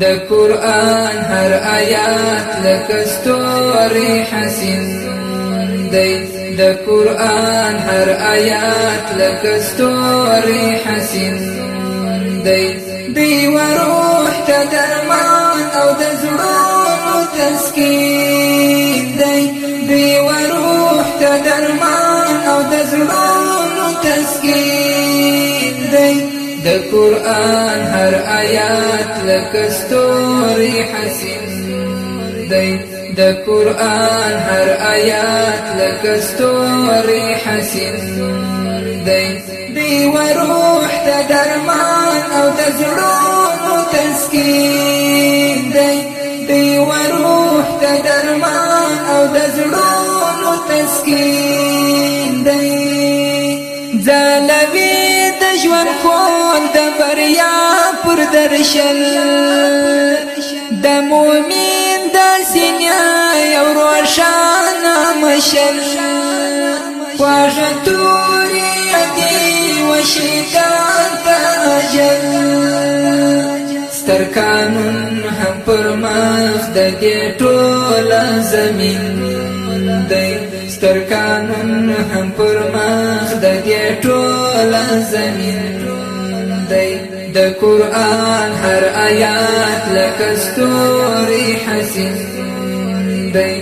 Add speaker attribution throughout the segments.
Speaker 1: د قرآن هر آیات لکه ستوري حسین دی. د قرآن هر آیات لکه ستوري حسین دی. دی وروح ته درمان أو د زړونو تسکین دی. دی وروح ته درمان أو د زړونو تسکین د قران هر آیات لکه ستوري حسین دی. د قران هر آیات لکه ستوري حسین دی. دی وروح ته درمان او د زړونو تسکین دی. دی وروح ته درمان او د زړونو تسکین دی. ځلوي ژوند کول د بریا پر درشل. د مؤمن د سینیا یو روشانه مشل. خواږه توري دی وشیطان ته اجل. ستر قانون هم پر مخ د دې ټوله زمين دی. ستر قانون هم پر مخ دې ټوله زمين دی. د قران هر آیات لکه ستوري حسین دی.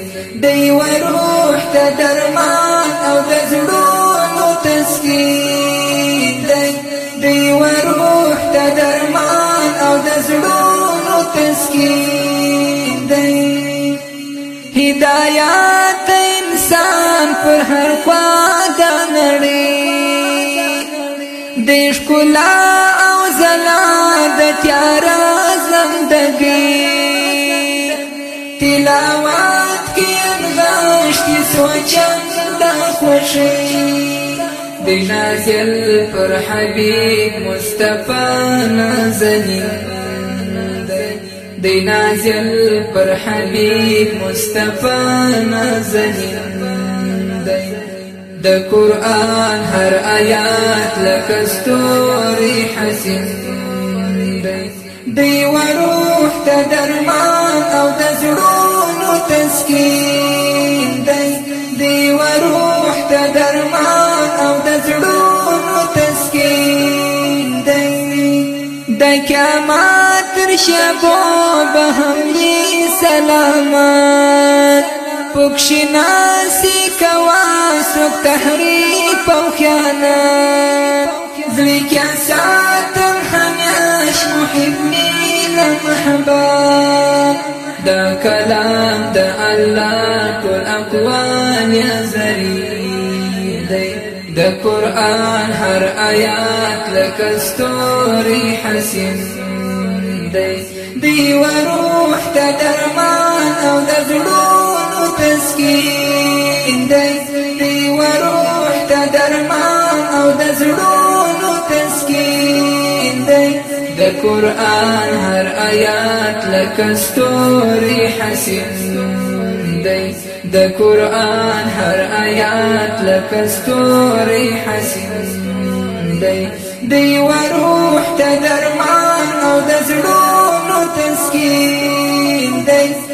Speaker 1: دی وروح ته درمان او د زړونو تسکین دی. دی وروح ته درمان او د زړونو تسکین دی. هدایت نړۍ د ښکلا او زلا د تیار زندګي. تلاوت کې غشتي سوچم د خوشي د نازل پر حبيب مصطفی نازنین. د نازل پر حبيب مصطفی نازنین د قرآن هر آیات لکه ستوري حسین. دی وروح ته درمان او د زړونو تسکین دی. دی وروح ته درمان او د زړونو تسکین دی. د قیامت تر به هم سلامات پکشناسی کوا سوک تحریف أو خیانت زوی کیا ساتم همیش محبی لمحباب دا کلام دا الله کل اقوال یا زری دا قرآن هر آیات لکه ستوري حسین۔ دی دی وروح ته درمان او د زړونو تسکین دی وروح ته درمان او د زړونو تسکین دی قرآن هر آیات لکه ستوري حسین. دی د قرآن هر آیات لکه ستوري حسین. دی دی وروح ته درمان أو د تسکین. دی